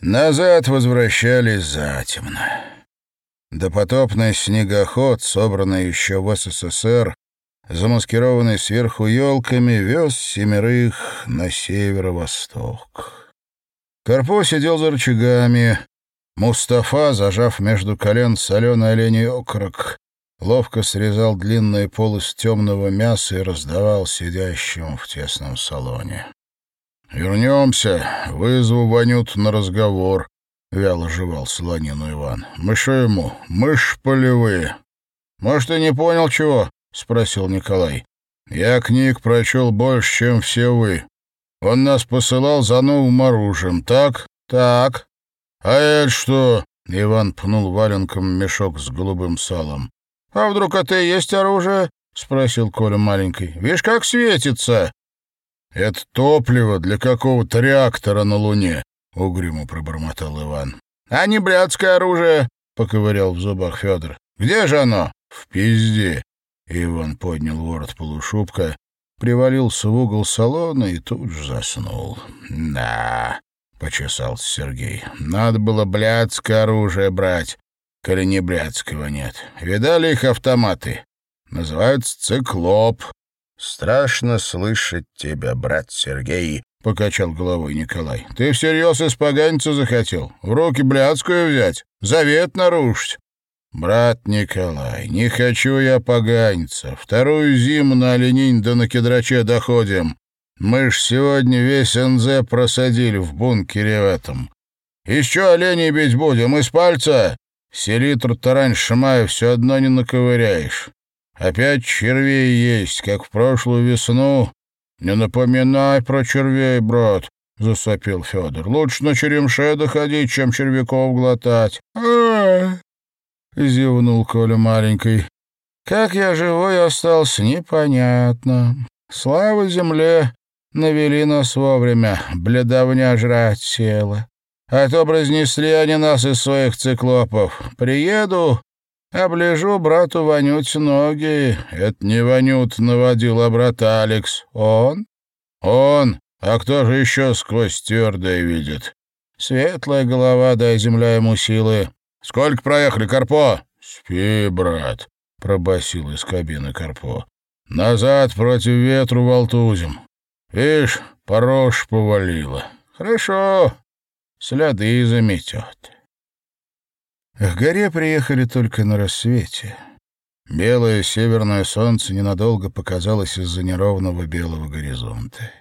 Назад возвращались затемно. Допотопный снегоход, собранный еще в СССР, замаскированный сверху елками, вез семерых на северо-восток. Карпо сидел за рычагами. Мустафа, зажав между колен соленый оленей окорок, ловко срезал длинные полосы темного мяса и раздавал сидящим в тесном салоне. «Вернемся, вызову Ванюту на разговор», — вяло жевал слонину Иван. «Мы шо ему? Мышь полевые». «Может, и не понял чего?» — спросил Николай. «Я книг прочел больше, чем все вы. Он нас посылал за новым оружием, так?» «Так». «А это что?» — Иван пнул валенком мешок с голубым салом. «А вдруг это и есть оружие?» — спросил Коля маленький. «Видишь, как светится!» «Это топливо для какого-то реактора на Луне», — угрюмо пробормотал Иван. «А не блядское оружие», — поковырял в зубах Федор. «Где же оно?» «В пизде». Иван поднял ворот полушубка, привалился в угол салона и тут же заснул. «Да», — почесался Сергей, — «надо было блядское оружие брать, коли не блядского нет. Видали их автоматы? Называются «Циклоп». «Страшно слышать тебя, брат Сергей», — покачал головой Николай. «Ты всерьез испоганиться захотел? В руки блядскую взять? Завет нарушить?» «Брат Николай, не хочу я поганиться. Вторую зиму на оленинь да на кедраче доходим. Мы ж сегодня весь НЗ просадили в бункере в этом. Еще оленей бить будем, из пальца. Селитру-то раньше мая все одно не наковыряешь. Опять червей есть, как в прошлую весну. Не напоминай про червей, брат, — засопил Федор. Лучше на черемше доходить, чем червяков глотать. а зевнул Коля маленький. Как я живой остался, непонятно. Слава земле, навели нас вовремя, бледовня жрать села. А то разнесли они нас из своих циклопов. Приеду, Облежу брату Ванют ноги. Это не Ванют наводил, а брат Алекс. Он? Он. А кто же еще сквозь твердое видит? Светлая голова, дай земля ему силы. Сколько проехали, Карпо? Спи, брат, пробасил из кабины Карпо. Назад против ветру волтузим. Ишь, порош повалило. Хорошо, следы заметет. К горе приехали только на рассвете. Белое северное солнце ненадолго показалось из-за неровного белого горизонта.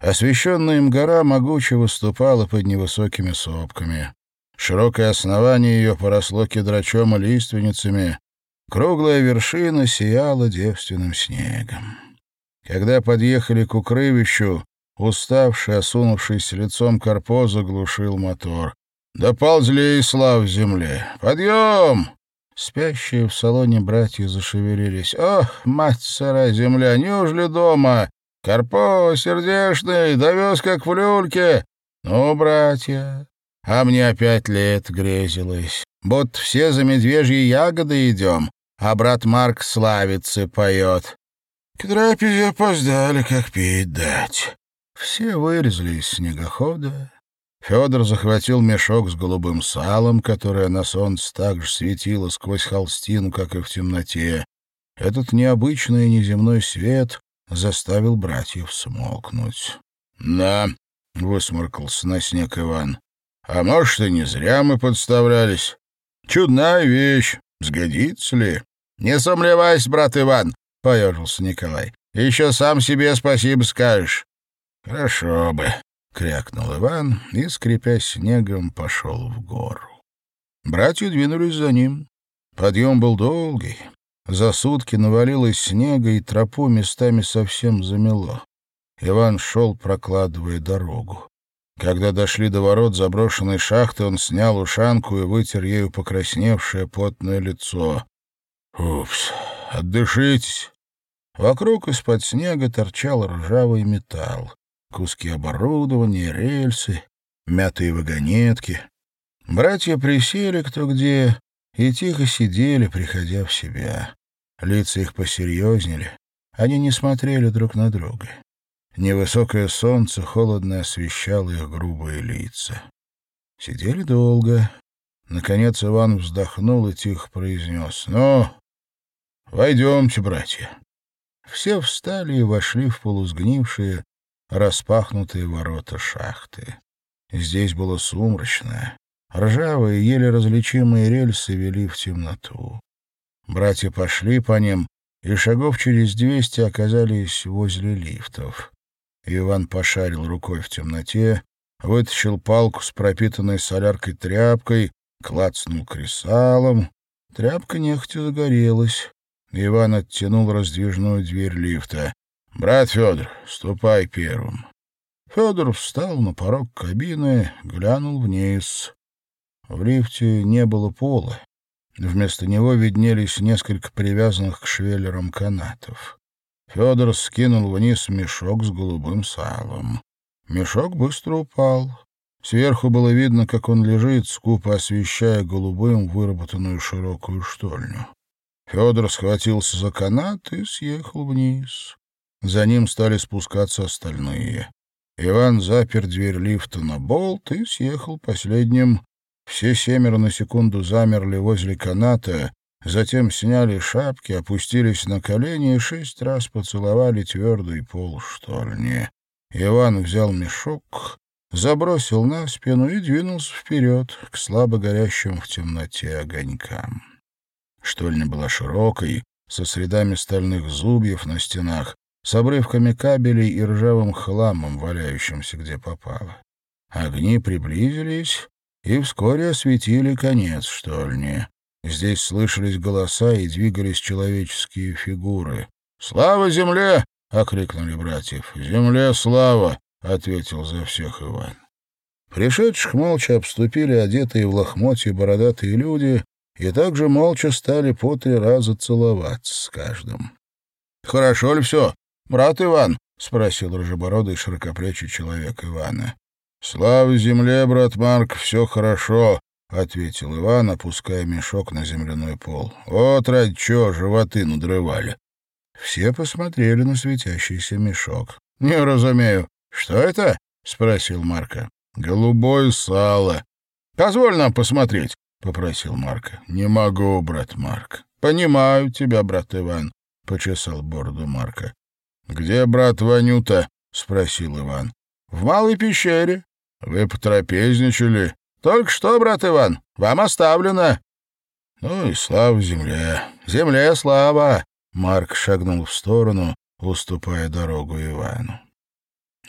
Освещенная им гора могуче выступала под невысокими сопками. Широкое основание ее поросло кедрачом и лиственницами. Круглая вершина сияла девственным снегом. Когда подъехали к укрывищу, уставший, осунувшийся лицом Карпо заглушил мотор. Доползли и слав земле. Подъем! Спящие в салоне братья зашевелились. «Ох, мать сыра земля, неужели дома? Карпо, сердешный, довез как в люльке. Ну, братья, а мне опять лет грезилось. Будто все за медвежьи ягоды идем, а брат Марк славицы поет. К трапезе опоздали, как пить дать». Все вырезали из снегохода, Федор захватил мешок с голубым салом, которое на солнце так же светило сквозь холстину, как и в темноте. Этот необычный неземной свет заставил братьев смолкнуть. — Да, — высморкался на снег Иван. — А может, и не зря мы подставлялись. Чудная вещь, сгодится ли? — Не сомневайся, брат Иван, — поежился Николай. — Еще сам себе спасибо скажешь. — Хорошо бы, — крякнул Иван и, скрипя снегом, пошел в гору. Братья двинулись за ним. Подъем был долгий. За сутки навалилось снега, и тропу местами совсем замело. Иван шел, прокладывая дорогу. Когда дошли до ворот заброшенной шахты, он снял ушанку и вытер ею покрасневшее потное лицо. «Упс, отдышитесь!» Вокруг из-под снега торчал ржавый металл куски оборудования, рельсы, мятые вагонетки. Братья присели кто где и тихо сидели, приходя в себя. Лица их посерьезнели, они не смотрели друг на друга. Невысокое солнце холодно освещало их грубые лица. Сидели долго. Наконец Иван вздохнул и тихо произнес. «Ну, войдемте, братья». Все встали и вошли в полусгнившие, распахнутые ворота шахты. Здесь было сумрачно. Ржавые, еле различимые рельсы вели в темноту. Братья пошли по ним, и шагов через двести оказались возле лифтов. Иван пошарил рукой в темноте, вытащил палку с пропитанной соляркой тряпкой, клацнул кресалом. Тряпка нехотя загорелась. Иван оттянул раздвижную дверь лифта. «Брат Федор, ступай первым». Федор встал на порог кабины, глянул вниз. В лифте не было пола. Вместо него виднелись несколько привязанных к швеллерам канатов. Федор скинул вниз мешок с голубым салом. Мешок быстро упал. Сверху было видно, как он лежит, скупо освещая голубым выработанную широкую штольню. Федор схватился за канат и съехал вниз. За ним стали спускаться остальные. Иван запер дверь лифта на болт и съехал последним. Все семеро на секунду замерли возле каната, затем сняли шапки, опустились на колени и шесть раз поцеловали твердый пол штольни. Иван взял мешок, забросил на спину и двинулся вперед к слабо горящим в темноте огонькам. Штольня была широкой, со следами стальных зубьев на стенах, с обрывками кабелей и ржавым хламом, валяющимся где попало. Огни приблизились и вскоре осветили конец штольни. Здесь слышались голоса и двигались человеческие фигуры. «Слава земле!» — окликнули братьев. «Земле слава!» — ответил за всех Иван. Пришедших молча обступили одетые в лохмотья бородатые люди и также молча стали по три раза целоваться с каждым. «Хорошо ли все?» «Брат Иван?» — спросил рыжебородый широкоплечий человек Ивана. «Слава земле, брат Марк, все хорошо», — ответил Иван, опуская мешок на земляной пол. «Вот ради чего животы надрывали». Все посмотрели на светящийся мешок. «Не разумею. Что это?» — спросил Марка. «Голубое сало». «Позволь нам посмотреть», — попросил Марка. «Не могу, брат Марк». «Понимаю тебя, брат Иван», — почесал бороду Марка. «Где брат Ванюта?» — спросил Иван. «В малой пещере». «Вы потрапезничали?» «Только что, брат Иван, вам оставлено». «Ну и слава земле! Земле слава!» Марк шагнул в сторону, уступая дорогу Ивану.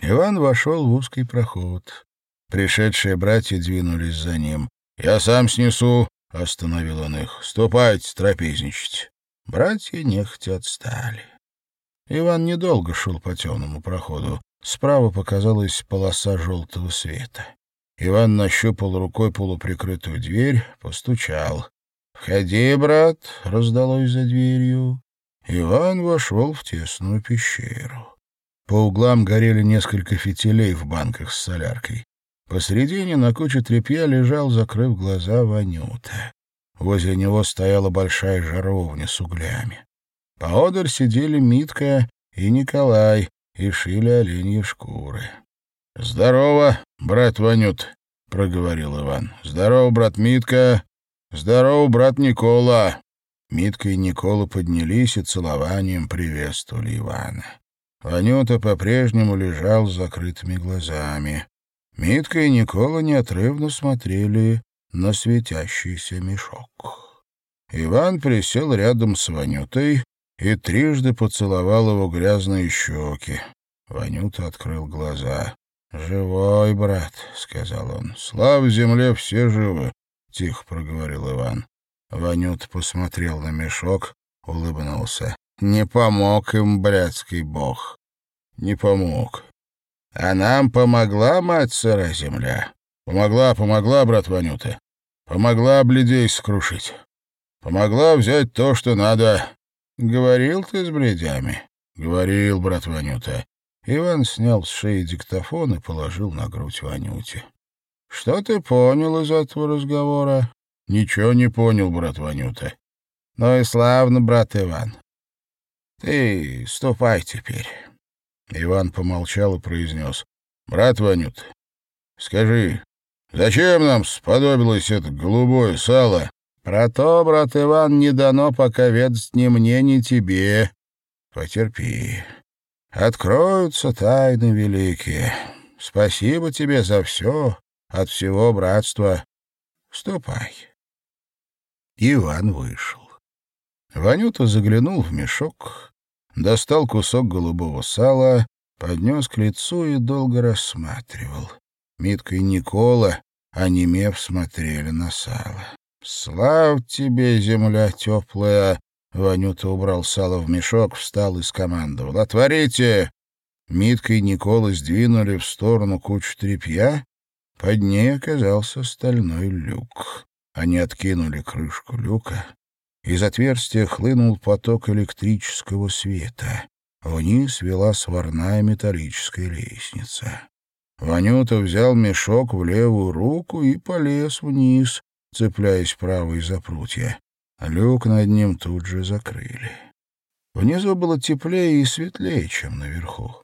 Иван вошел в узкий проход. Пришедшие братья двинулись за ним. «Я сам снесу», — остановил он их. «Ступайте трапезничать». Братья нехотя отстали. Иван недолго шел по темному проходу. Справа показалась полоса желтого света. Иван нащупал рукой полуприкрытую дверь, постучал. «Входи, брат!» — раздалось за дверью. Иван вошел в тесную пещеру. По углам горели несколько фитилей в банках с соляркой. Посредине на куче тряпья лежал, закрыв глаза, Ванюта. Возле него стояла большая жаровня с углями. Поодаль сидели Митка и Николай и шили оленьи шкуры. — Здорово, брат Ванют, — проговорил Иван. — Здорово, брат Митка. Здорово, брат Никола. Митка и Никола поднялись и целованием приветствовали Ивана. Ванюта по-прежнему лежал с закрытыми глазами. Митка и Никола неотрывно смотрели на светящийся мешок. Иван присел рядом с Ванютой и трижды поцеловал его грязные щеки. Ванюта открыл глаза. «Живой, брат», — сказал он. «Слава земле, все живы», — тихо проговорил Иван. Ванюта посмотрел на мешок, улыбнулся. «Не помог им, блядский бог. Не помог. А нам помогла мать сыра земля. Помогла, помогла, брат Ванюта. Помогла бледей скрушить. Помогла взять то, что надо. «Говорил ты с бредями?» «Говорил, брат Ванюта». Иван снял с шеи диктофон и положил на грудь Ванюте. «Что ты понял из этого разговора?» «Ничего не понял, брат Ванюта». «Ну и славно, брат Иван. Ты ступай теперь». Иван помолчал и произнес. «Брат Ванют, скажи, Зачем нам сподобилось это голубое сало? Про то, брат Иван, не дано пока ведать ни мне, ни тебе. Потерпи. Откроются тайны великие. Спасибо тебе за все, от всего братства. Ступай. Иван вышел. Ванюта заглянул в мешок, достал кусок голубого сала, поднес к лицу и долго рассматривал. Митка и Никола, онемев, смотрели на сало. «Слав тебе, земля теплая!» Ванюта убрал сало в мешок, встал и скомандовал. «Отворите!» Митка и Никола сдвинули в сторону кучу тряпья. Под ней оказался стальной люк. Они откинули крышку люка. Из отверстия хлынул поток электрического света. Вниз вела сварная металлическая лестница. Ванюта взял мешок в левую руку и полез вниз, цепляясь правой за прутья. Люк над ним тут же закрыли. Внизу было теплее и светлее, чем наверху.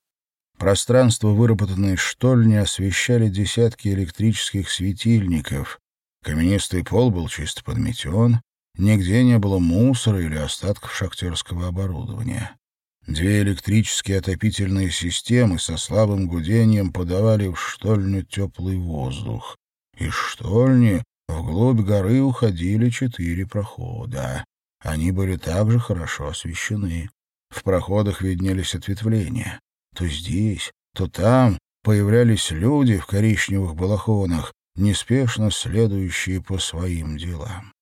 Пространство, выработанное штольни, освещали десятки электрических светильников. Каменистый пол был чисто подметен, нигде не было мусора или остатков шахтерского оборудования. Две электрические отопительные системы со слабым гудением подавали в штольню теплый воздух. Из штольни вглубь горы уходили четыре прохода. Они были также хорошо освещены. В проходах виднелись ответвления. То здесь, то там появлялись люди в коричневых балахонах, неспешно следующие по своим делам.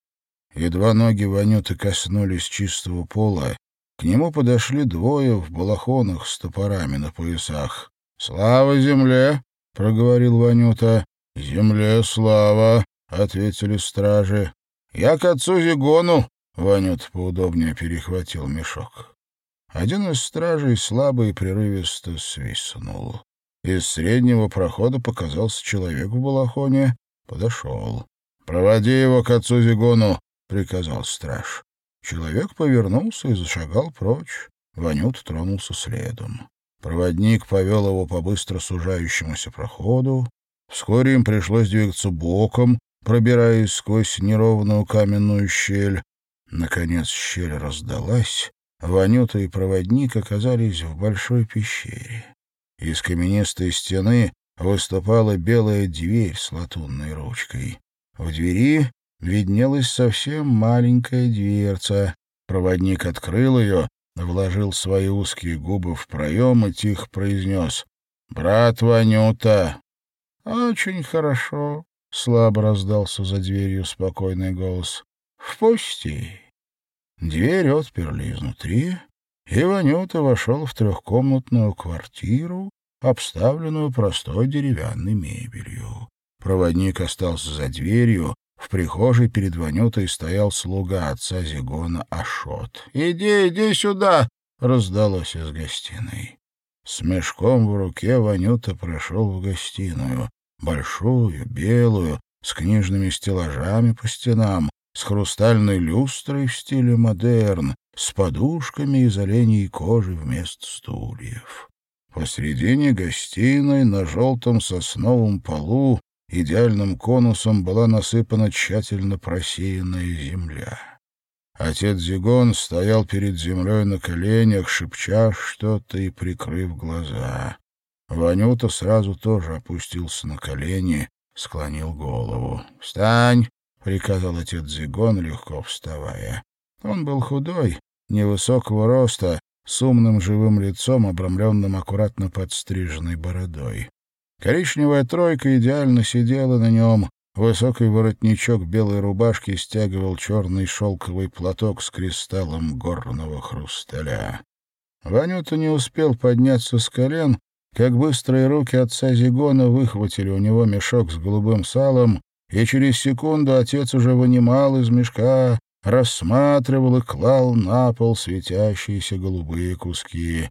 Едва ноги Ванюты коснулись чистого пола, к нему подошли двое в балахонах с топорами на поясах. «Слава земле!» — проговорил Ванюта. «Земле слава!» — ответили стражи. «Я к отцу Зигону!» — Ванют поудобнее перехватил мешок. Один из стражей слабо и прерывисто свистнул. Из среднего прохода показался человек в балахоне, подошел. «Проводи его к отцу Зигону!» — приказал страж. Человек повернулся и зашагал прочь. Ванют тронулся следом. Проводник повел его по быстро сужающемуся проходу. Вскоре им пришлось двигаться боком, пробираясь сквозь неровную каменную щель. Наконец щель раздалась. Ванюта и проводник оказались в большой пещере. Из каменистой стены выступала белая дверь с латунной ручкой. В двери виднелась совсем маленькая дверца. Проводник открыл ее, вложил свои узкие губы в проем и тихо произнес «Брат Ванюта». «Очень хорошо», — слабо раздался за дверью спокойный голос. «Впусти». Дверь отперли изнутри, и Ванюта вошел в трехкомнатную квартиру, обставленную простой деревянной мебелью. Проводник остался за дверью, в прихожей перед Ванютой стоял слуга отца Зигона Ашот. «Иди, иди сюда!» — раздалось из гостиной. С мешком в руке Ванюта прошел в гостиную. Большую, белую, с книжными стеллажами по стенам, с хрустальной люстрой в стиле модерн, с подушками из оленей кожи вместо стульев. Посредине гостиной на желтом сосновом полу идеальным конусом была насыпана тщательно просеянная земля. Отец Зигон стоял перед землей на коленях, шепча что-то и прикрыв глаза. Ванюта сразу тоже опустился на колени, склонил голову. «Встань!» — приказал отец Зигон, легко вставая. Он был худой, невысокого роста, с умным живым лицом, обрамленным аккуратно подстриженной бородой. Коричневая тройка идеально сидела на нем. Высокий воротничок белой рубашки стягивал черный шелковый платок с кристаллом горного хрусталя. Ванюта не успел подняться с колен, как быстрые руки отца Зигона выхватили у него мешок с голубым салом, и через секунду отец уже вынимал из мешка, рассматривал и клал на пол светящиеся голубые куски.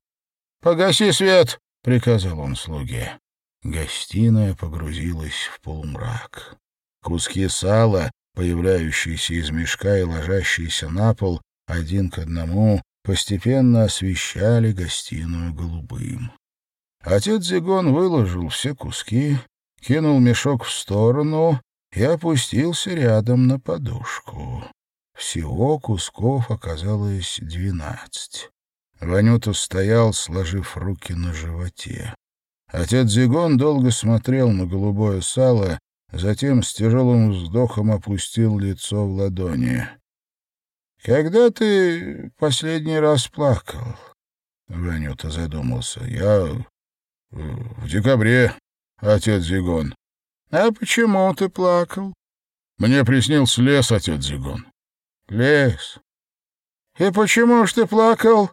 «Погаси свет!» — приказал он слуге. Гостиная погрузилась в полумрак. Куски сала, появляющиеся из мешка и ложащиеся на пол, один к одному, постепенно освещали гостиную голубым. Отец Зигон выложил все куски, кинул мешок в сторону и опустился рядом на подушку. Всего кусков оказалось двенадцать. Ванюта стоял, сложив руки на животе. Отец Зигон долго смотрел на голубое сало, затем с тяжелым вздохом опустил лицо в ладони. «Когда ты последний раз плакал?» Ванюта задумался. «Я... В декабре, отец Зигон». «А почему ты плакал?» «Мне приснился лес, отец Зигон». «Лес? И почему ж ты плакал?»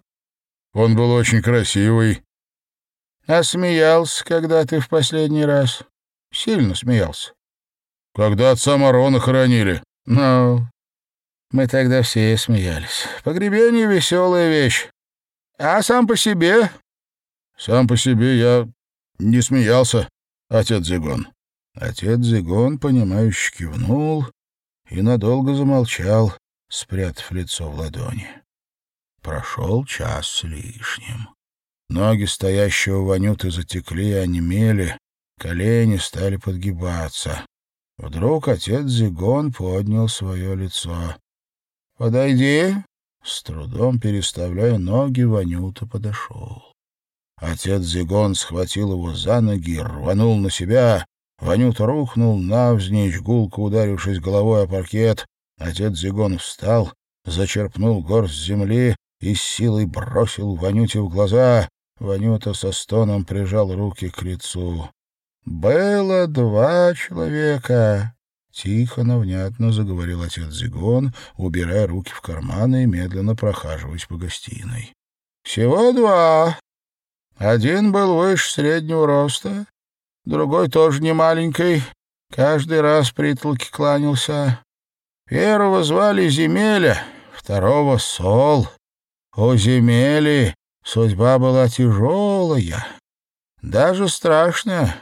«Он был очень красивый». «А смеялся, когда ты в последний раз?» «Сильно смеялся». «Когда отца Марона хоронили». «Ну, мы тогда все смеялись. Погребение — веселая вещь. А сам по себе?» «Сам по себе я не смеялся, отец Зигон». Отец Зигон, понимающе кивнул и надолго замолчал, спрятав лицо в ладони. Прошел час с лишним. Ноги стоящего Ванюты затекли и онемели, колени стали подгибаться. Вдруг отец Зигон поднял свое лицо. «Подойди!» С трудом переставляя ноги, Ванюта подошел. Отец Зигон схватил его за ноги, рванул на себя. Ванюта рухнул навзничь, гулко ударившись головой о паркет. Отец Зигон встал, зачерпнул горсть земли и с силой бросил Ванюте в глаза. Ванюта со стоном прижал руки к лицу. «Было два человека, Тихо, но внятно заговорил отец Зигон, убирая руки в карманы и медленно прохаживаясь по гостиной. «Всего два. Один был выше среднего роста, другой тоже не маленький, каждый раз притолки кланялся. Первого звали Земеля, второго — Сол. У Земели судьба была тяжелая, даже страшная.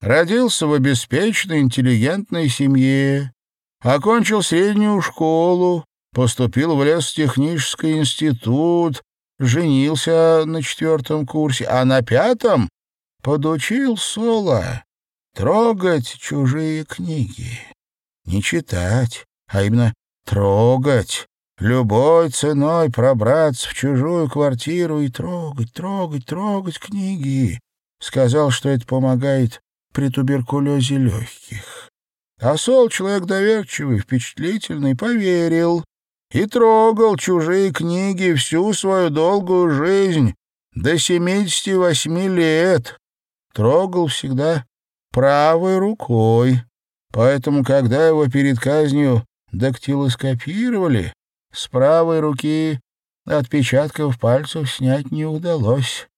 Родился в обеспеченной, интеллигентной семье, окончил среднюю школу, поступил в лесотехнический институт, женился на четвертом курсе, а на пятом подучил Соло трогать чужие книги. Не читать, а именно трогать, любой ценой пробраться в чужую квартиру и трогать, трогать, трогать книги. Сказал, что это помогает при туберкулезе легких. А Сол, человек доверчивый, впечатлительный, поверил и трогал чужие книги всю свою долгую жизнь, до семидесяти восьми лет. Трогал всегда правой рукой. Поэтому, когда его перед казнью дактилоскопировали, с правой руки отпечатков пальцев снять не удалось.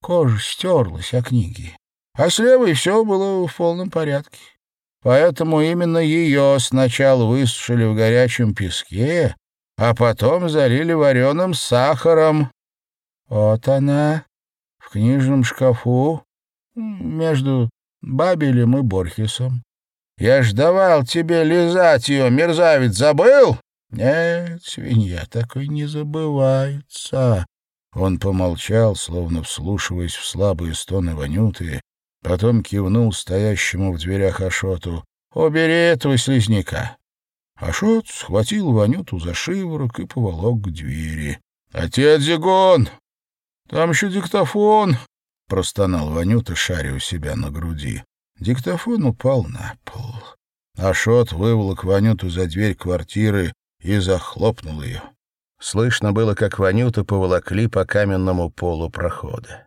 Кожа стерлась о книги а с левой все было в полном порядке. Поэтому именно ее сначала высушили в горячем песке, а потом залили вареным сахаром. Вот она, в книжном шкафу, между Бабелем и Борхесом. Я ж давал тебе лизать ее, мерзавец, забыл? Нет, свинья такой не забывается. Он помолчал, словно вслушиваясь в слабые стоны Ванюты, Потом кивнул стоящему в дверях Ашоту. «Убери этого слизняка!» Ашот схватил Ванюту за шиворок и поволок к двери. «Отец Зигон! Там еще диктофон!» — простонал Ванюта, шаря у себя на груди. Диктофон упал на пол. Ашот выволок Ванюту за дверь квартиры и захлопнул ее. Слышно было, как Ванюту поволокли по каменному полу прохода.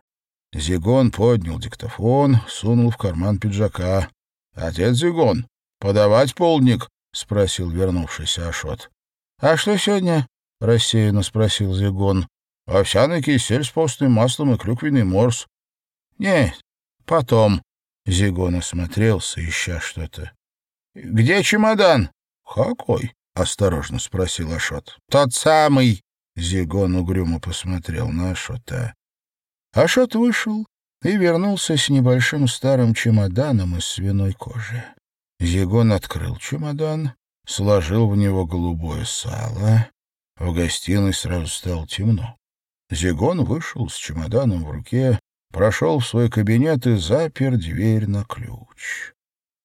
Зигон поднял диктофон, сунул в карман пиджака. — Отец Зигон, подавать полдник? — спросил вернувшийся Ашот. — А что сегодня? — рассеянно спросил Зигон. — Овсяный кисель с постным маслом и клюквенный морс. — Нет, потом. Зигон осмотрелся, ища что-то. — Где чемодан? — Какой? — осторожно спросил Ашот. — Тот самый. Зигон угрюмо посмотрел на Ашота. Ашот вышел и вернулся с небольшим старым чемоданом из свиной кожи. Зигон открыл чемодан, сложил в него голубое сало. В гостиной сразу стало темно. Зигон вышел с чемоданом в руке, прошел в свой кабинет и запер дверь на ключ.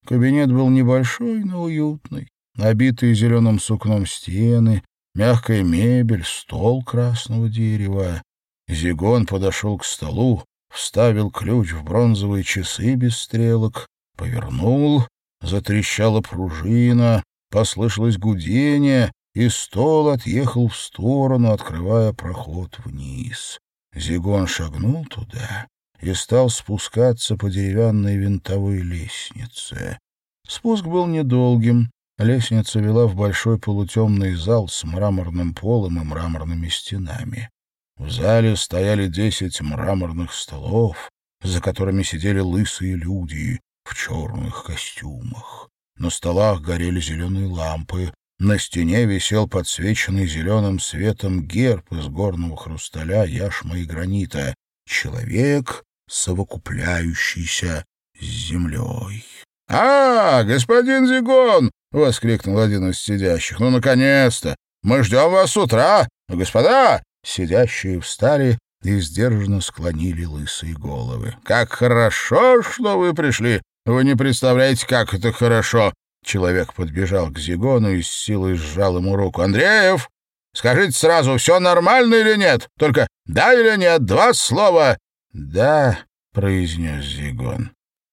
Кабинет был небольшой, но уютный. Обитые зеленым сукном стены, мягкая мебель, стол красного дерева. Зигон подошел к столу, вставил ключ в бронзовые часы без стрелок, повернул, затрещала пружина, послышалось гудение, и стол отъехал в сторону, открывая проход вниз. Зигон шагнул туда и стал спускаться по деревянной винтовой лестнице. Спуск был недолгим. Лестница вела в большой полутемный зал с мраморным полом и мраморными стенами. В зале стояли десять мраморных столов, за которыми сидели лысые люди в черных костюмах. На столах горели зеленые лампы, на стене висел подсвеченный зеленым светом герб из горного хрусталя, яшма и гранита. Человек, совокупляющийся с землей. — А, господин Зигон! — воскликнул один из сидящих. — Ну, наконец-то! Мы ждем вас с утра! Господа! Сидящие встали и сдержанно склонили лысые головы. — Как хорошо, что вы пришли! Вы не представляете, как это хорошо! Человек подбежал к Зигону и с силой сжал ему руку. «Андреев, скажите сразу, все нормально или нет? Только да или нет, два слова». «Да», — произнес Зигон.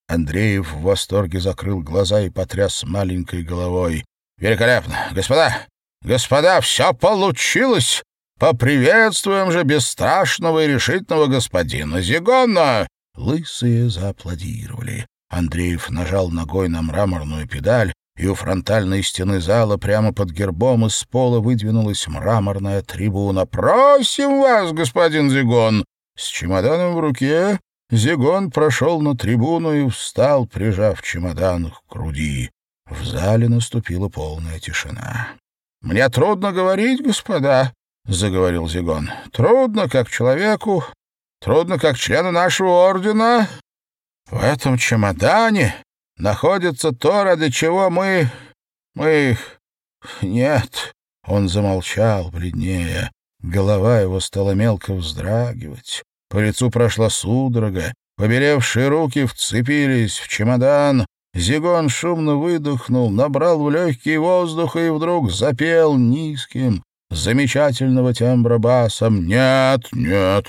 Андреев в восторге закрыл глаза и потряс маленькой головой. «Великолепно! Господа! Господа, все получилось! Поприветствуем же бесстрашного и решительного господина Зигона!» Лысые зааплодировали. Андреев нажал ногой на мраморную педаль, и у фронтальной стены зала прямо под гербом из пола выдвинулась мраморная трибуна. «Просим вас, господин Зигон!» С чемоданом в руке Зигон прошел на трибуну и встал, прижав чемодан к груди. В зале наступила полная тишина. «Мне трудно говорить, господа», — заговорил Зигон. «Трудно как человеку, трудно как члену нашего ордена. В этом чемодане находится то, ради чего мы... мы... Нет. Он замолчал, бледнее. Голова его стала мелко вздрагивать. По лицу прошла судорога. Побелевшие руки вцепились в чемодан. Зигон шумно выдохнул, набрал в легкий воздух и вдруг запел низким, замечательного тембра басом «Нет, нет,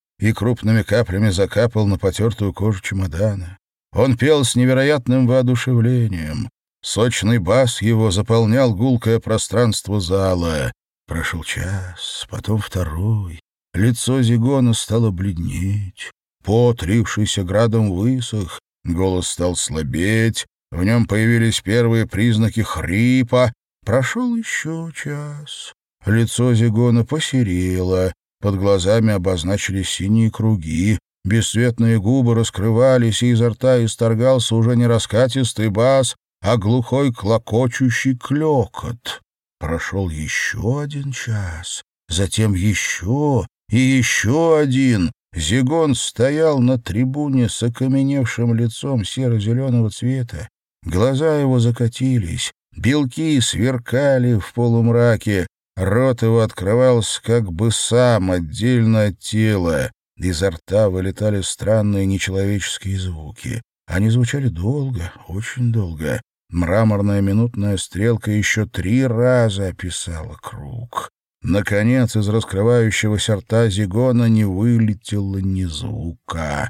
и крупными каплями закапал на потертую кожу чемодана. Он пел с невероятным воодушевлением. Сочный бас его заполнял гулкое пространство зала. Прошел час, потом второй. Лицо Зигона стало бледнеть. Пот, рившийся градом, высох. Голос стал слабеть. В нем появились первые признаки хрипа. Прошел еще час. Лицо Зигона посерело. Под глазами обозначились синие круги, бесцветные губы раскрывались, и изо рта исторгался уже не раскатистый бас, а глухой клокочущий клекот. Прошел еще один час, затем еще и еще один. Зигон стоял на трибуне с окаменевшим лицом серо-зеленого цвета. Глаза его закатились, белки сверкали в полумраке, Рот его открывался как бы сам, отдельно от тела. Изо рта вылетали странные нечеловеческие звуки. Они звучали долго, очень долго. Мраморная минутная стрелка еще три раза описала круг. Наконец, из раскрывающегося рта Зигона не вылетело ни звука.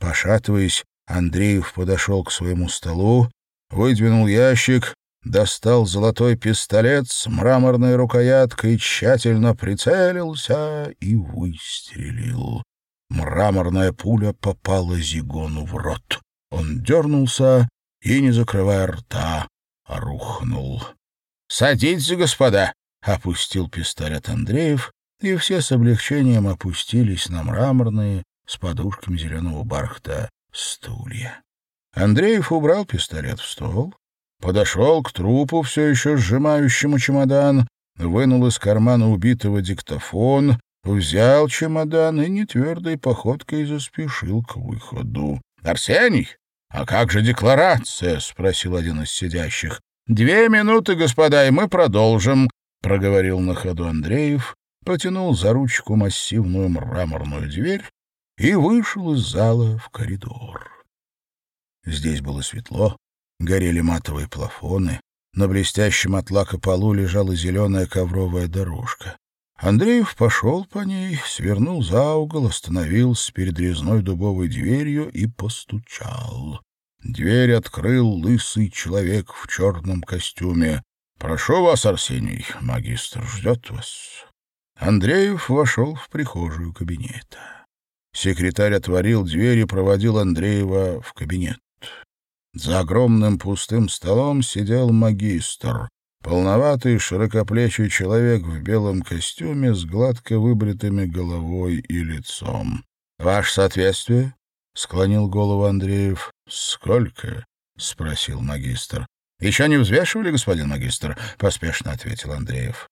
Пошатываясь, Андреев подошел к своему столу, выдвинул ящик, достал золотой пистолет с мраморной рукояткой, тщательно прицелился и выстрелил. Мраморная пуля попала Зигону в рот. Он дернулся и, не закрывая рта, рухнул. «Садитесь, господа!» — опустил пистолет Андреев, и все с облегчением опустились на мраморные с подушками зеленого бархта стулья. Андреев убрал пистолет в стол, подошел к трупу, все еще сжимающему чемодан, вынул из кармана убитого диктофон, взял чемодан и нетвердой походкой заспешил к выходу. «Арсений, а как же декларация?» — спросил один из сидящих. «Две минуты, господа, и мы продолжим», — проговорил на ходу Андреев, потянул за ручку массивную мраморную дверь и вышел из зала в коридор. Здесь было светло, горели матовые плафоны, на блестящем от лака полу лежала зеленая ковровая дорожка. Андреев пошел по ней, свернул за угол, остановился перед резной дубовой дверью и постучал. Дверь открыл лысый человек в черном костюме. «Прошу вас, Арсений, магистр ждет вас». Андреев вошел в прихожую кабинета. Секретарь отворил дверь и проводил Андреева в кабинет. За огромным пустым столом сидел магистр, полноватый широкоплечий человек в белом костюме с гладко выбритыми головой и лицом. «Ваше соответствие?» — склонил голову Андреев. «Сколько?» — спросил магистр. «Еще не взвешивали, господин магистр?» — поспешно ответил Андреев.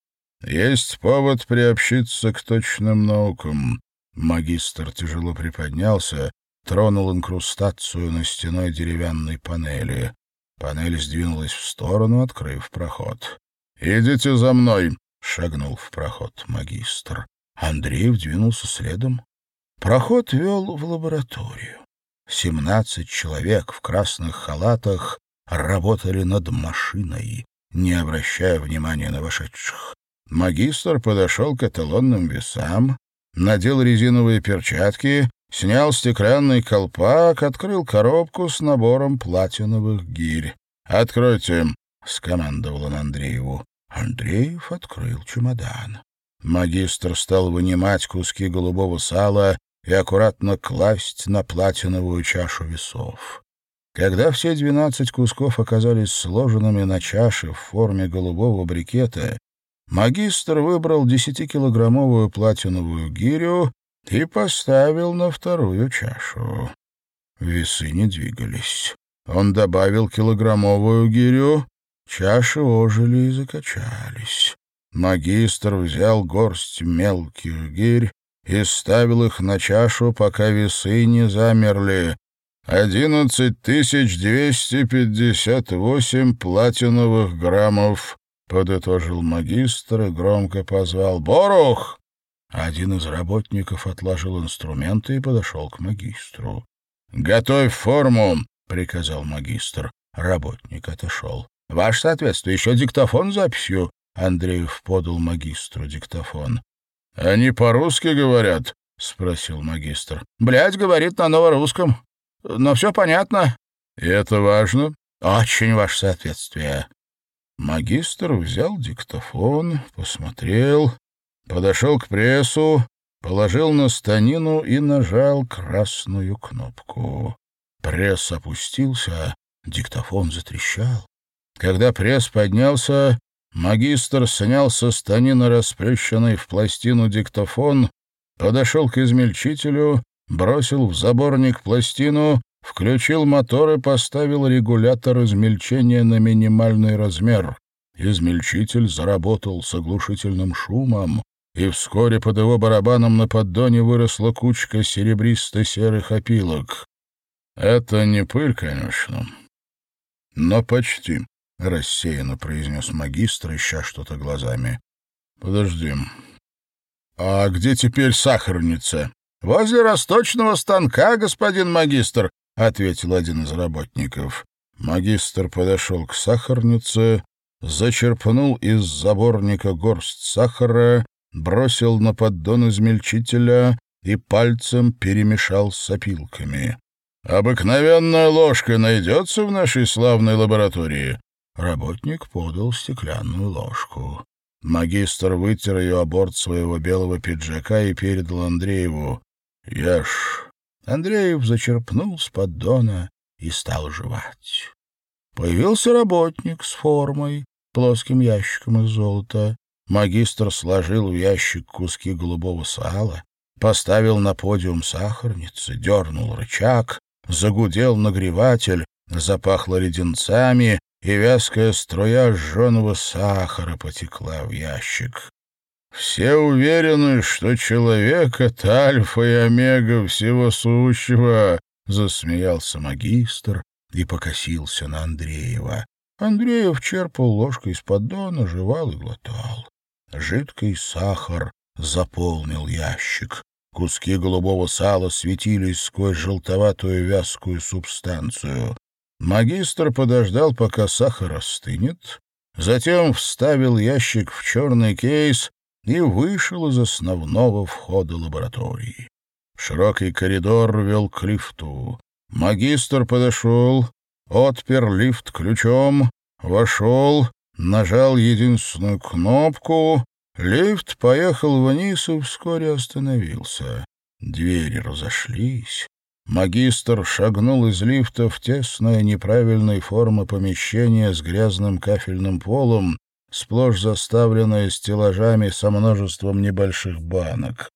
«Есть повод приобщиться к точным наукам». Магистр тяжело приподнялся, тронул инкрустацию на стеной деревянной панели. Панель сдвинулась в сторону, открыв проход. «Идите за мной!» — шагнул в проход магистр. Андреев двинулся следом. Проход вел в лабораторию. Семнадцать человек в красных халатах работали над машиной, не обращая внимания на вошедших. Магистр подошел к эталонным весам, надел резиновые перчатки, снял стеклянный колпак, открыл коробку с набором платиновых гирь. «Откройте!» — скомандовал он Андрееву. Андреев открыл чемодан. Магистр стал вынимать куски голубого сала и аккуратно класть на платиновую чашу весов. Когда все двенадцать кусков оказались сложенными на чаше в форме голубого брикета, магистр выбрал десятикилограммовую платиновую гирю и поставил на вторую чашу. Весы не двигались. Он добавил килограммовую гирю, чаши ожили и закачались. Магистр взял горсть мелких гирь и ставил их на чашу, пока весы не замерли. «Одиннадцать тысяч двести пятьдесят восемь платиновых граммов», — подытожил магистр и громко позвал «Борух!». Один из работников отложил инструменты и подошел к магистру. «Готовь форму!» — приказал магистр. Работник отошел. «Ваше соответствие, еще диктофон записью?» Андреев подал магистру диктофон. «Они по-русски говорят?» — спросил магистр. «Блядь, говорит на новорусском. Но все понятно». «И это важно?» «Очень ваше соответствие». Магистр взял диктофон, посмотрел, подошел к прессу, положил на станину и нажал красную кнопку. Пресс опустился, диктофон затрещал. Когда пресс поднялся, Магистр снял со станины расплющенный в пластину диктофон, подошел к измельчителю, бросил в заборник пластину, включил мотор и поставил регулятор измельчения на минимальный размер. Измельчитель заработал с оглушительным шумом, и вскоре под его барабаном на поддоне выросла кучка серебристо-серых опилок. Это не пыль, конечно, но почти. — рассеянно произнес магистр, ища что-то глазами. — Подожди. — А где теперь сахарница? — Возле расточного станка, господин магистр, — ответил один из работников. Магистр подошел к сахарнице, зачерпнул из заборника горсть сахара, бросил на поддон измельчителя и пальцем перемешал с опилками. «Обыкновенная ложка найдется в нашей славной лаборатории?» Работник подал стеклянную ложку. Магистр вытер ее о своего белого пиджака и передал Андрееву. «Ешь». Андреев зачерпнул с поддона и стал жевать. Появился работник с формой, плоским ящиком из золота. Магистр сложил в ящик куски голубого сала, поставил на подиум сахарницы, дернул рычаг, загудел нагреватель, запахло леденцами, и вязкая струя жженого сахара потекла в ящик. Все уверены, что человек — это альфа и омега всего сущего, — засмеялся магистр и покосился на Андреева. Андреев черпал ложкой из поддона, жевал и глотал. Жидкий сахар заполнил ящик. Куски голубого сала светились сквозь желтоватую вязкую субстанцию. Магистр подождал, пока сахар остынет, затем вставил ящик в черный кейс и вышел из основного входа лаборатории. Широкий коридор вел к лифту. Магистр подошел, отпер лифт ключом, вошел, нажал единственную кнопку, лифт поехал вниз и вскоре остановился. Двери разошлись. Магистр шагнул из лифта в тесное неправильной формы помещение с грязным кафельным полом, сплошь заставленное стеллажами со множеством небольших банок.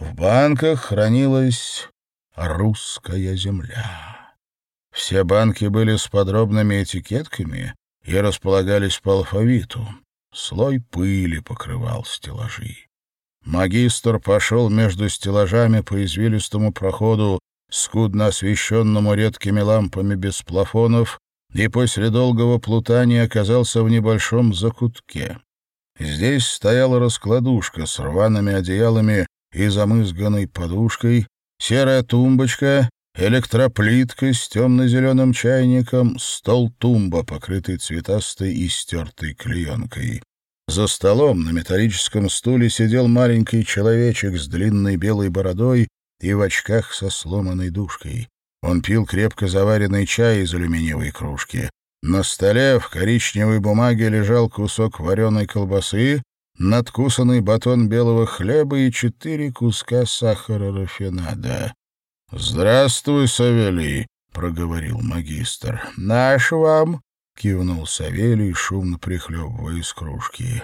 В банках хранилась русская земля. Все банки были с подробными этикетками и располагались по алфавиту. Слой пыли покрывал стеллажи. Магистр пошел между стеллажами по извилистому проходу, скудно освещенному редкими лампами без плафонов, и после долгого плутания оказался в небольшом закутке. Здесь стояла раскладушка с рваными одеялами и замызганной подушкой, серая тумбочка, электроплитка с темно-зеленым чайником, стол-тумба, покрытый цветастой и стертой клеенкой. За столом на металлическом стуле сидел маленький человечек с длинной белой бородой и в очках со сломанной дужкой. Он пил крепко заваренный чай из алюминиевой кружки. На столе в коричневой бумаге лежал кусок вареной колбасы, надкусанный батон белого хлеба и четыре куска сахара рафинада. «Здравствуй, Савелий», — проговорил магистр. «Наш вам», — кивнул Савелий, шумно прихлебывая из кружки.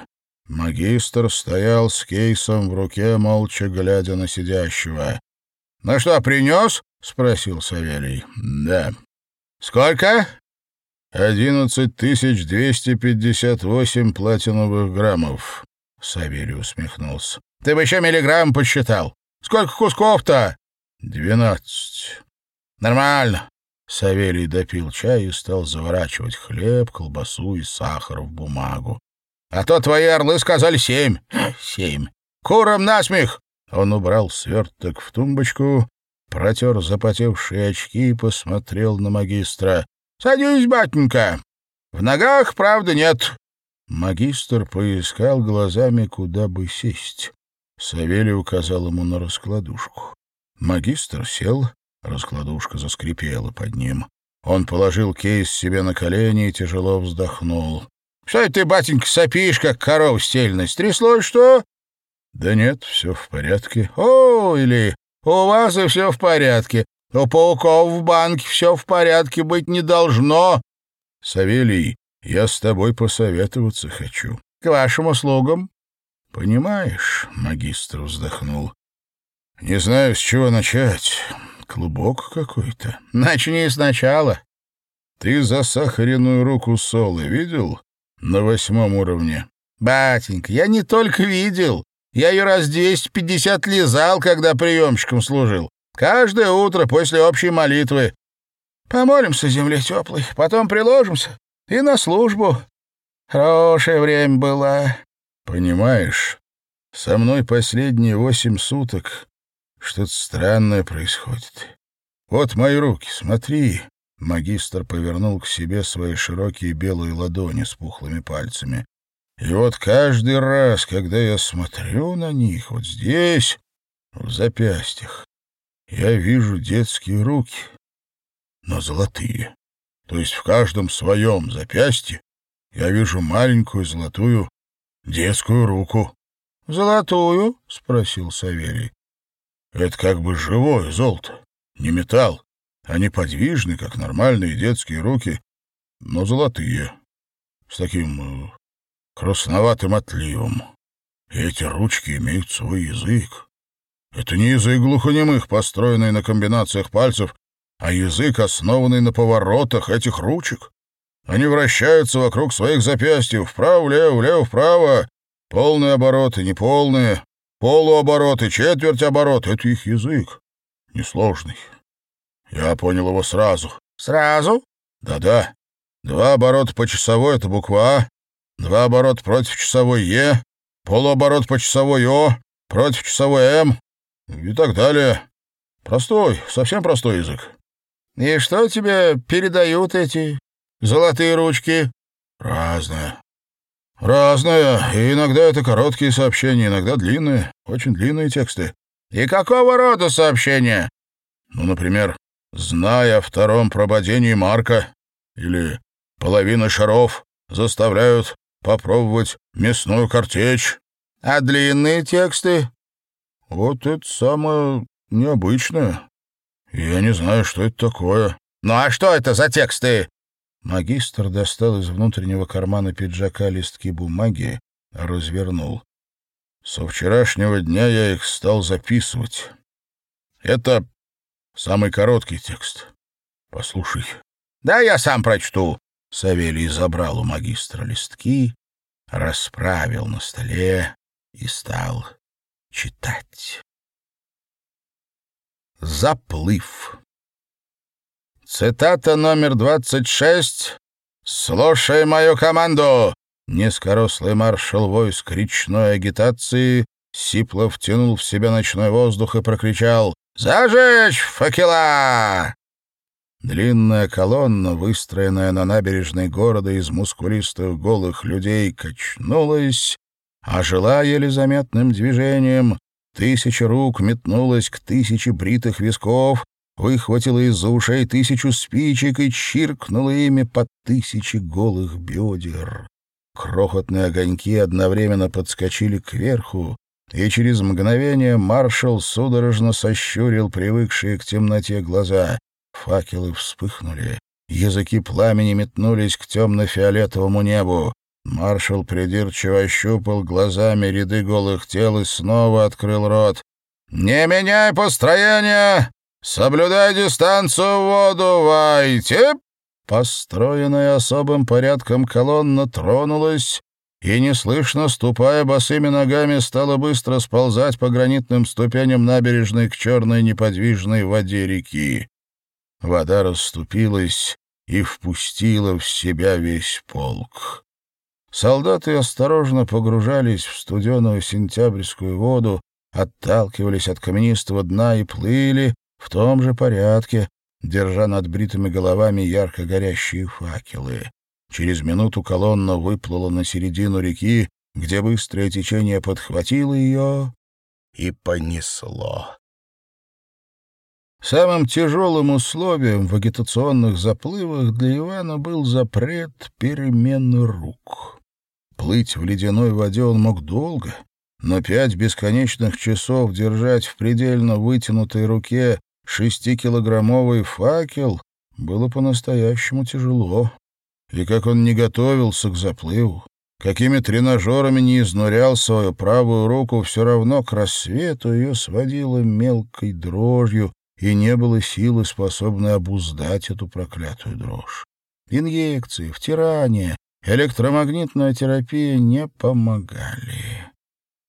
Магистр стоял с кейсом в руке, молча глядя на сидящего. — Ну что, принес? — спросил Савелий. — Да. — Сколько? — Одиннадцать тысяч двести пятьдесят восемь платиновых граммов. Савелий усмехнулся. — Ты бы еще миллиграмм посчитал. Сколько кусков-то? — Двенадцать. — Нормально. Савелий допил чай и стал заворачивать хлеб, колбасу и сахар в бумагу. — А то твои орлы сказали семь. — Семь. — Курам насмех! Он убрал сверток в тумбочку, протер запотевшие очки и посмотрел на магистра. — Садись, батенька. В ногах, правда, нет. Магистр поискал глазами, куда бы сесть. Савелий указал ему на раскладушку. Магистр сел, раскладушка заскрипела под ним. Он положил кейс себе на колени и тяжело вздохнул. — Что это ты, батенька, сопишь, как корова стельная? Стряслось что? Да нет, все в порядке. О, или у вас и все в порядке. У пауков в банке все в порядке быть не должно. Савелий, я с тобой посоветоваться хочу. К вашим услугам. Понимаешь, магистр вздохнул. Не знаю, с чего начать. Клубок какой-то. Начни сначала. Ты засахаренную руку Солы видел? На восьмом уровне. Батенька, я не только видел, я ее раз 250 лизал, когда приемщиком служил. Каждое утро после общей молитвы. Помолимся земле теплой, потом приложимся и на службу. Хорошее время было. Понимаешь, со мной последние восемь суток что-то странное происходит. Вот мои руки, смотри. Магистр повернул к себе свои широкие белые ладони с пухлыми пальцами. И вот каждый раз, когда я смотрю на них, вот здесь, в запястьях, я вижу детские руки, но золотые. То есть в каждом своем запястье Я вижу маленькую золотую детскую руку. «Золотую?» — спросил Савелий. «Это как бы живое золото, не металл. Они подвижны, как нормальные детские руки, но золотые, с таким э, красноватым отливом. И эти ручки имеют свой язык. Это не язык глухонемых, построенный на комбинациях пальцев, а язык, основанный на поворотах этих ручек. Они вращаются вокруг своих запястьев, вправо-влево, влево-вправо, Полные обороты, неполные, полуобороты, четверть оборот — это их язык. Несложный. Я понял его сразу. Сразу? Да-да. Два оборота по часовой — это буква А, два оборота против часовой Е, полуоборот по часовой О, против часовой М и так далее. Простой, совсем простой язык. И что тебе передают эти золотые ручки? Разное. «Разное. И иногда это короткие сообщения, иногда длинные, очень длинные тексты». «И какого рода сообщения?» «Ну, например, зная о втором прободении Марка» или «половина шаров заставляют попробовать мясную картечь». «А длинные тексты?» «Вот это самое необычное. Я не знаю, что это такое». «Ну а что это за тексты?» Магистр достал из внутреннего кармана пиджака листки бумаги, развернул. Со вчерашнего дня я их стал записывать. Это самый короткий текст. Послушай. Да, я сам прочту. Савелий забрал у магистра листки, расправил на столе и стал читать. Заплыв. Цитата номер двадцать шесть. «Слушай мою команду!» Низкорослый маршал войск речной агитации сипло втянул в себя ночной воздух и прокричал «Зажечь факела!» Длинная колонна, выстроенная на набережной города из мускулистых голых людей, качнулась, а жила еле заметным движением. Тысяча рук метнулась к тысяче бритых висков, выхватила из ушей тысячу спичек и чиркнула ими по тысяче голых бедер. Крохотные огоньки одновременно подскочили кверху, и через мгновение маршал судорожно сощурил привыкшие к темноте глаза. Факелы вспыхнули, языки пламени метнулись к темно-фиолетовому небу. Маршал придирчиво ощупал глазами ряды голых тел и снова открыл рот. «Не меняй построение! Соблюдай дистанцию воду, войти!» Построенная особым порядком колонна тронулась и, неслышно ступая босыми ногами, стала быстро сползать по гранитным ступеням набережной к черной неподвижной воде реки. Вода расступилась и впустила в себя весь полк. Солдаты осторожно погружались в студеную сентябрьскую воду, отталкивались от каменистого дна и плыли, в том же порядке, держа над бритыми головами ярко горящие факелы. Через минуту колонна выплыла на середину реки, где быстрое течение подхватило ее и понесло. Самым тяжелым условием в агитационных заплывах для Ивана был запрет перемены рук. Плыть в ледяной воде он мог долго, но пять бесконечных часов держать в предельно вытянутой руке шестикилограммовый факел было по-настоящему тяжело. И как он не готовился к заплыву, какими тренажерами не изнурял свою правую руку, все равно к рассвету ее сводило мелкой дрожью, и не было силы, способной обуздать эту проклятую дрожь. Инъекции, втирания, электромагнитная терапия не помогали.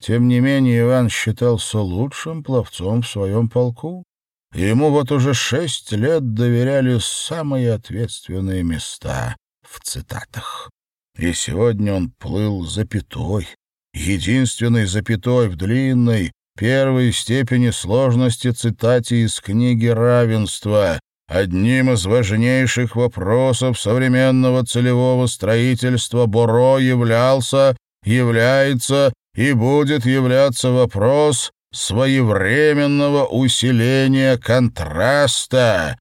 Тем не менее Иван считался лучшим пловцом в своем полку, Ему вот уже шесть лет доверяли самые ответственные места в цитатах. И сегодня он плыл запятой, единственной запятой в длинной, первой степени сложности цитате из книги «Равенство», Одним из важнейших вопросов современного целевого строительства Боро являлся, является и будет являться вопрос своевременного усиления контраста.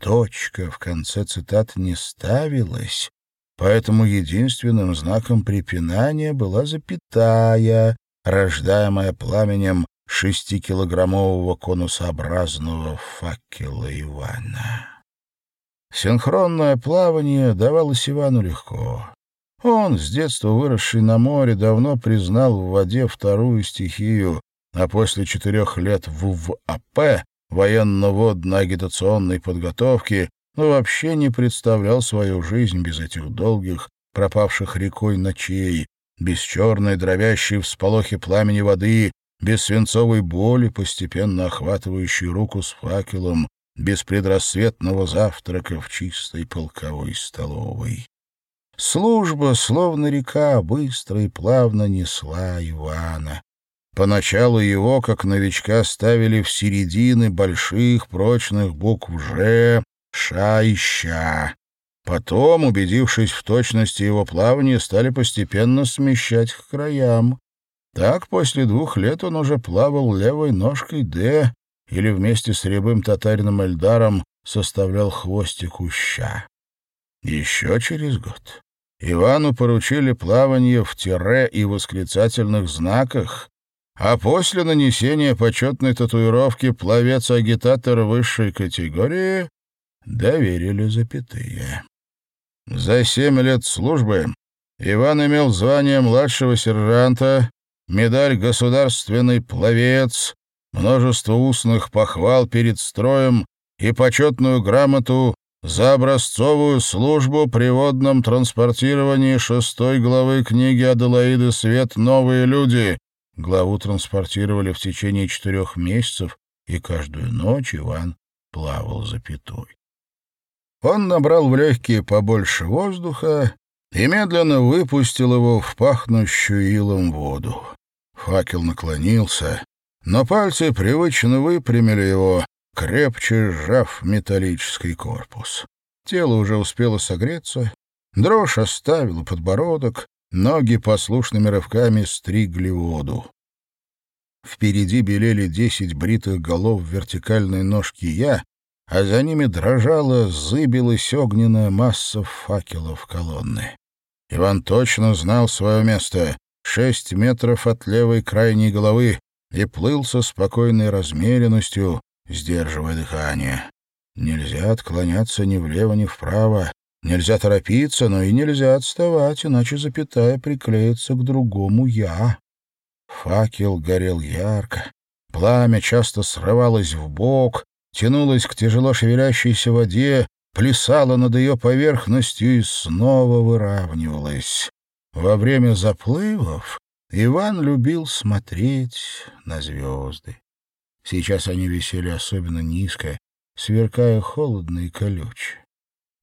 Точка в конце цитаты не ставилась, поэтому единственным знаком препинания была запятая, рождаемая пламенем шестикилограммового конусообразного факела Ивана. Синхронное плавание давалось Ивану легко. Он, с детства выросший на море, давно признал в воде вторую стихию, а после четырех лет в ВАП, военно-водно-агитационной подготовки, ну, вообще не представлял свою жизнь без этих долгих, пропавших рекой ночей, без черной дровящей всполохи пламени воды, без свинцовой боли, постепенно охватывающей руку с факелом, без предрассветного завтрака в чистой полковой столовой. Служба, словно река, быстро и плавно несла Ивана. Поначалу его, как новичка, ставили в середины больших прочных букв «Ж», «Ша» и «Ща». Потом, убедившись в точности его плавания, стали постепенно смещать к краям. Так, после двух лет он уже плавал левой ножкой «Д» или вместе с рябым татарином Эльдаром составлял хвостик уща. Еще через год Ивану поручили плавание в тире и восклицательных знаках, а после нанесения почетной татуировки пловец-агитатор высшей категории доверили запятые. За семь лет службы Иван имел звание младшего сержанта, медаль «Государственный пловец», множество устных похвал перед строем и почетную грамоту за образцовую службу при водном транспортировании шестой главы книги Аделаиды «Свет. Новые люди». Главу транспортировали в течение четырех месяцев, и каждую ночь Иван плавал за пятой. Он набрал в легкие побольше воздуха и медленно выпустил его в пахнущую илом воду. Факел наклонился, но пальцы привычно выпрямили его, крепче сжав металлический корпус. Тело уже успело согреться, дрожь оставила подбородок, ноги послушными рывками стригли воду. Впереди белели десять бритых голов вертикальной ножки «Я», а за ними дрожала, зыбилась огненная масса факелов колонны. Иван точно знал свое место — шесть метров от левой крайней головы, и плыл со спокойной размеренностью, сдерживая дыхание. Нельзя отклоняться ни влево, ни вправо. Нельзя торопиться, но и нельзя отставать, иначе запятая приклеится к другому «я». Факел горел ярко. Пламя часто срывалось в бок, тянулось к тяжело шевелящейся воде, плясало над ее поверхностью и снова выравнивалось. Во время заплывов Иван любил смотреть на звезды. Сейчас они висели особенно низко, сверкая холодно и колюче.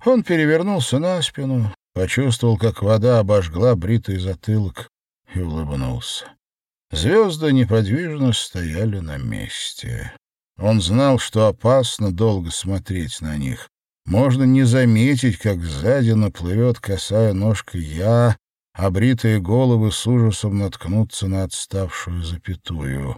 Он перевернулся на спину, почувствовал, как вода обожгла бритый затылок и улыбнулся. Звезды неподвижно стояли на месте. Он знал, что опасно долго смотреть на них. Можно не заметить, как сзади наплывет косая ножка «я», а бритые головы с ужасом наткнутся на отставшую запятую.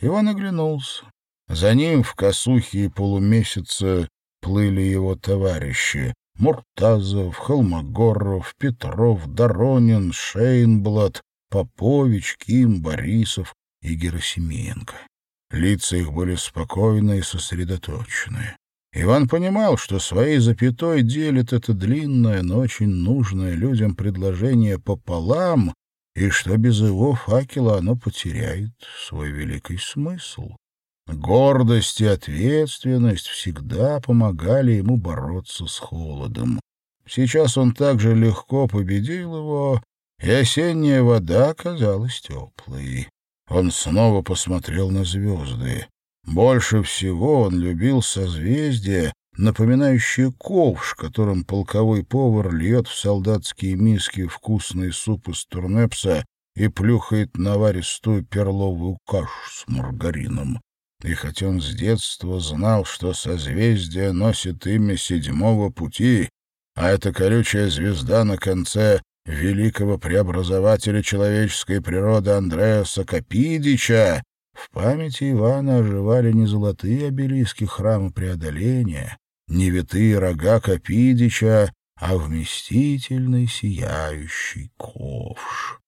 Иван оглянулся. За ним в косухе и полумесяце плыли его товарищи. Муртазов, Холмогоров, Петров, Доронин, Шейнблад, Попович, Ким, Борисов и Герасименко. Лица их были спокойны и сосредоточены. Иван понимал, что своей запятой делит это длинное, но очень нужное людям предложение пополам, и что без его факела оно потеряет свой великий смысл. Гордость и ответственность всегда помогали ему бороться с холодом. Сейчас он также легко победил его, и осенняя вода казалась теплой. Он снова посмотрел на звезды. Больше всего он любил созвездия, напоминающие ковш, которым полковой повар льет в солдатские миски вкусный суп из турнепса и плюхает наваристую перловую кашу с маргарином. И хотя он с детства знал, что созвездие носит имя седьмого пути, а эта колючая звезда на конце великого преобразователя человеческой природы Андреаса Капидича, в памяти Ивана оживали не золотые обелиски храма преодоления, не витые рога Капидича, а вместительный сияющий ковш.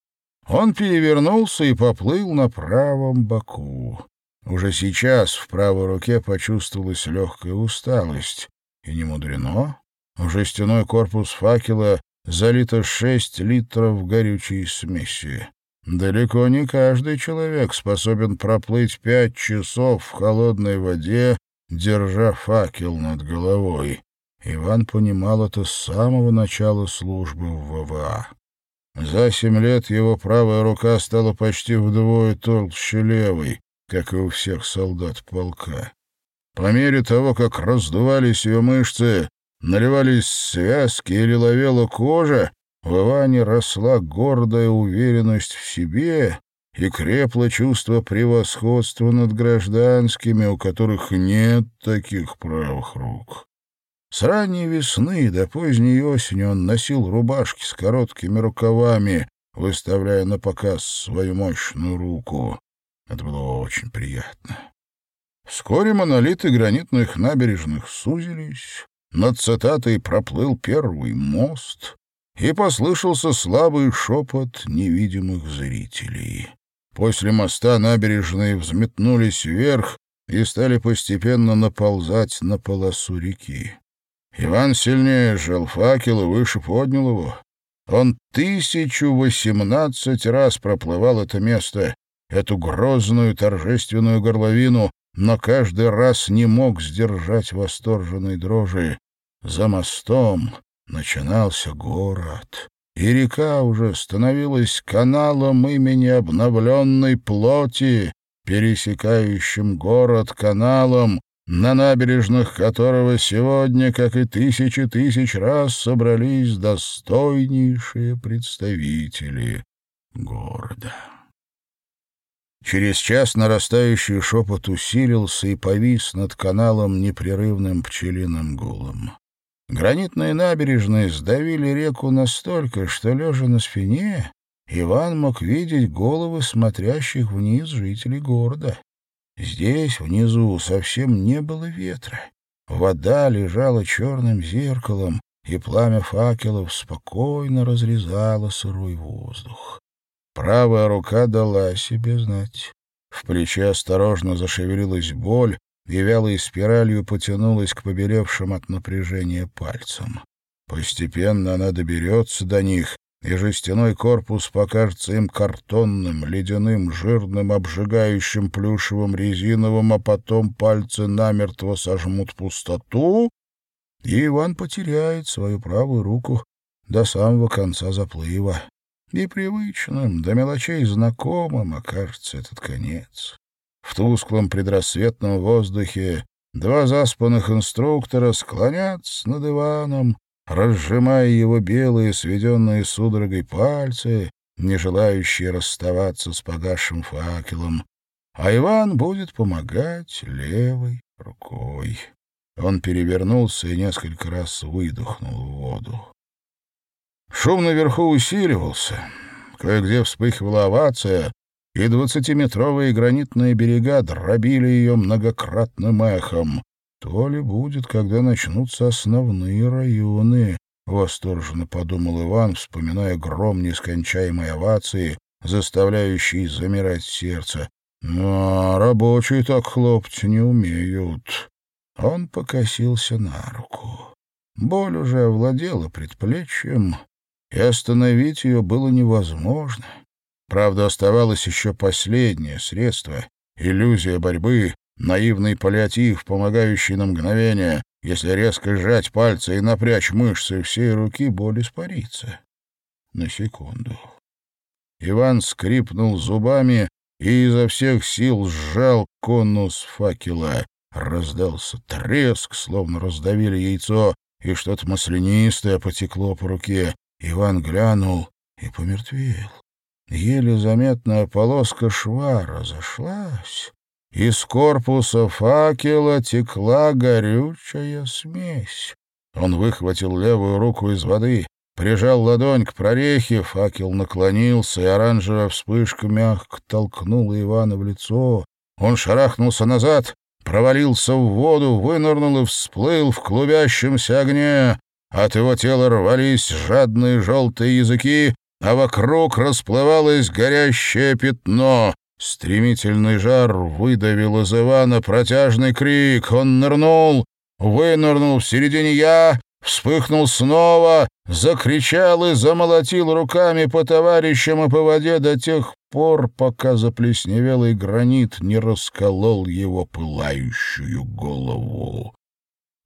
Он перевернулся и поплыл на правом боку. Уже сейчас в правой руке почувствовалась легкая усталость. И не мудрено. В жестяной корпус факела залито шесть литров горючей смеси. Далеко не каждый человек способен проплыть пять часов в холодной воде, держа факел над головой. Иван понимал это с самого начала службы в ВВА. За семь лет его правая рука стала почти вдвое толще левой, как и у всех солдат полка. По мере того, как раздувались ее мышцы, наливались связки или ловела кожа, в Иване росла гордая уверенность в себе и крепло чувство превосходства над гражданскими, у которых нет таких правых рук. С ранней весны до поздней осени он носил рубашки с короткими рукавами, выставляя на показ свою мощную руку. Это было очень приятно. Вскоре монолиты гранитных набережных сузились, над цитатой проплыл первый мост, и послышался слабый шепот невидимых зрителей. После моста набережные взметнулись вверх и стали постепенно наползать на полосу реки. Иван сильнее сжал факел и выше поднял его. Он тысячу восемнадцать раз проплывал это место, эту грозную торжественную горловину, но каждый раз не мог сдержать восторженной дрожи. За мостом начинался город, и река уже становилась каналом имени обновленной плоти, пересекающим город каналом, на набережных которого сегодня, как и тысячи тысяч раз, собрались достойнейшие представители города. Через час нарастающий шепот усилился и повис над каналом непрерывным пчелиным гулом. Гранитные набережные сдавили реку настолько, что, лежа на спине, Иван мог видеть головы смотрящих вниз жителей города. Здесь, внизу, совсем не было ветра. Вода лежала черным зеркалом, и пламя факелов спокойно разрезало сырой воздух. Правая рука дала себе знать. В плече осторожно зашевелилась боль, и вялой спиралью потянулась к побелевшим от напряжения пальцам. Постепенно она доберется до них, и жестяной корпус покажется им картонным, ледяным, жирным, обжигающим плюшевым резиновым, а потом пальцы намертво сожмут пустоту, и Иван потеряет свою правую руку до самого конца заплыва. И привычным, до мелочей знакомым окажется этот конец. В тусклом предрассветном воздухе два заспанных инструктора склонятся над Иваном, разжимая его белые, сведенные судорогой пальцы, не желающие расставаться с погасшим факелом, а Иван будет помогать левой рукой. Он перевернулся и несколько раз выдохнул в воду. Шум наверху усиливался. Кое-где вспыхивала овация, и двадцатиметровые гранитные берега дробили ее многократным эхом. То ли будет, когда начнутся основные районы, — восторженно подумал Иван, вспоминая гром нескончаемой овации, заставляющий замирать сердце. Но рабочие так хлопать не умеют. Он покосился на руку. Боль уже овладела предплечьем, и остановить ее было невозможно. Правда, оставалось еще последнее средство — иллюзия борьбы, наивный паллиатив, помогающий на мгновение. Если резко сжать пальцы и напрячь мышцы всей руки, боль испарится. На секунду. Иван скрипнул зубами и изо всех сил сжал конус факела. Раздался треск, словно раздавили яйцо, и что-то маслянистое потекло по руке. Иван глянул и помертвел. Еле заметная полоска шва разошлась, из корпуса факела текла горючая смесь. Он выхватил левую руку из воды, прижал ладонь к прорехе, факел наклонился, и оранжевая вспышка мягко толкнула Ивана в лицо. Он шарахнулся назад, провалился в воду, вынырнул и всплыл в клубящемся огне. От его тела рвались жадные желтые языки, а вокруг расплывалось горящее пятно. Стремительный жар выдавил из Ивана протяжный крик. Он нырнул, вынырнул в середине я, вспыхнул снова, закричал и замолотил руками по товарищам и по воде до тех пор, пока заплесневелый гранит не расколол его пылающую голову.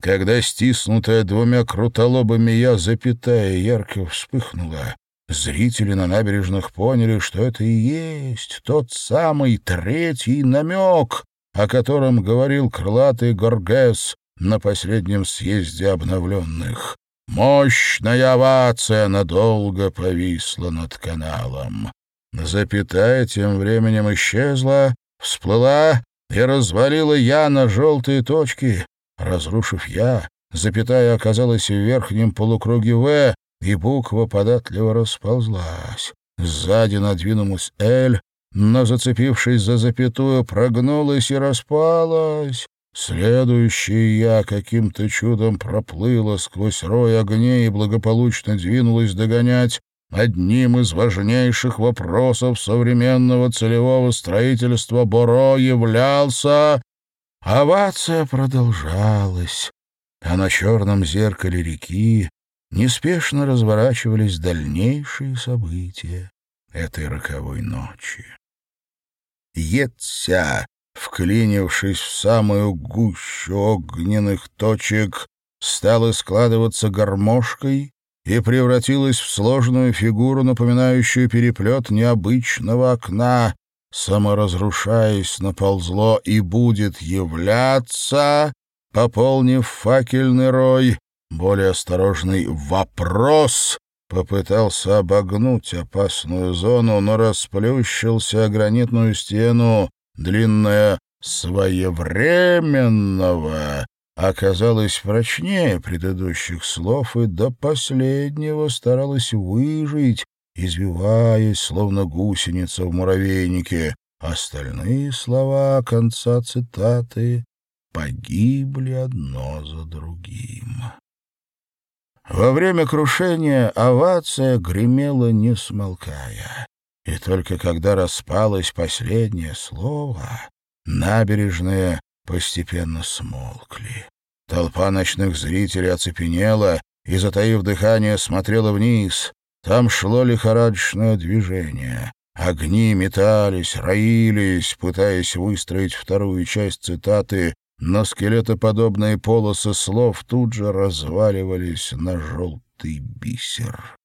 Когда стиснутая двумя крутолобами я, запятая, ярко вспыхнула, зрители на набережных поняли, что это и есть тот самый третий намек, о котором говорил крылатый Горгес на последнем съезде обновленных. Мощная овация надолго повисла над каналом. Запятая тем временем исчезла, всплыла и развалила я на желтые точки, Разрушив «я», запятая оказалась в верхнем полукруге «В», и буква податливо расползлась. Сзади надвинулась «Л», но, зацепившись за запятую, прогнулась и распалась. Следующее «я» каким-то чудом проплыло сквозь рой огней и благополучно двинулась догонять одним из важнейших вопросов современного целевого строительства Боро являлся Овация продолжалась, а на черном зеркале реки неспешно разворачивались дальнейшие события этой роковой ночи. Ется, вклинившись в самую гущу огненных точек, стала складываться гармошкой и превратилась в сложную фигуру, напоминающую переплет необычного окна, саморазрушаясь, наползло и будет являться, пополнив факельный рой, более осторожный вопрос попытался обогнуть опасную зону, но расплющился о гранитную стену, длинная своевременного оказалась прочнее предыдущих слов и до последнего старалась выжить, извиваясь, словно гусеница в муравейнике. Остальные слова конца цитаты погибли одно за другим. Во время крушения овация гремела, не смолкая. И только когда распалось последнее слово, набережные постепенно смолкли. Толпа ночных зрителей оцепенела и, затаив дыхание, смотрела вниз. Там шло лихорадочное движение. Огни метались, роились, пытаясь выстроить вторую часть цитаты, но скелетоподобные полосы слов тут же разваливались на желтый бисер.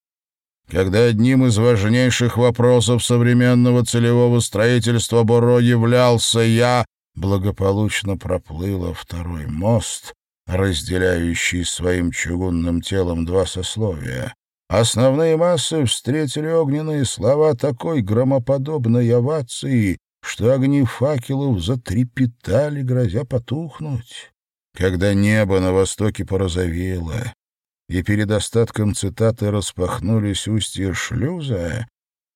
Когда одним из важнейших вопросов современного целевого строительства Боро являлся я, благополучно проплыло второй мост, разделяющий своим чугунным телом два сословия. Основные массы встретили огненные слова такой громоподобной овации, что огни факелов затрепетали, грозя потухнуть. Когда небо на востоке порозовело, и перед остатком цитаты распахнулись устья шлюза,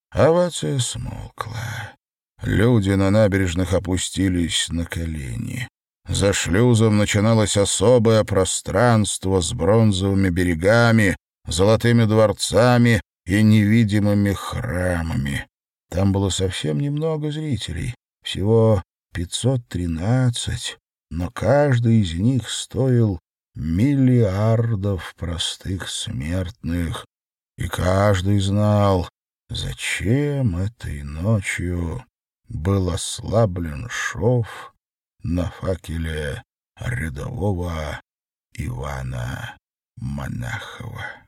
овация смолкла. Люди на набережных опустились на колени. За шлюзом начиналось особое пространство с бронзовыми берегами, золотыми дворцами и невидимыми храмами. Там было совсем немного зрителей, всего 513, но каждый из них стоил миллиардов простых смертных, и каждый знал, зачем этой ночью был ослаблен шов на факеле рядового Ивана Монахова.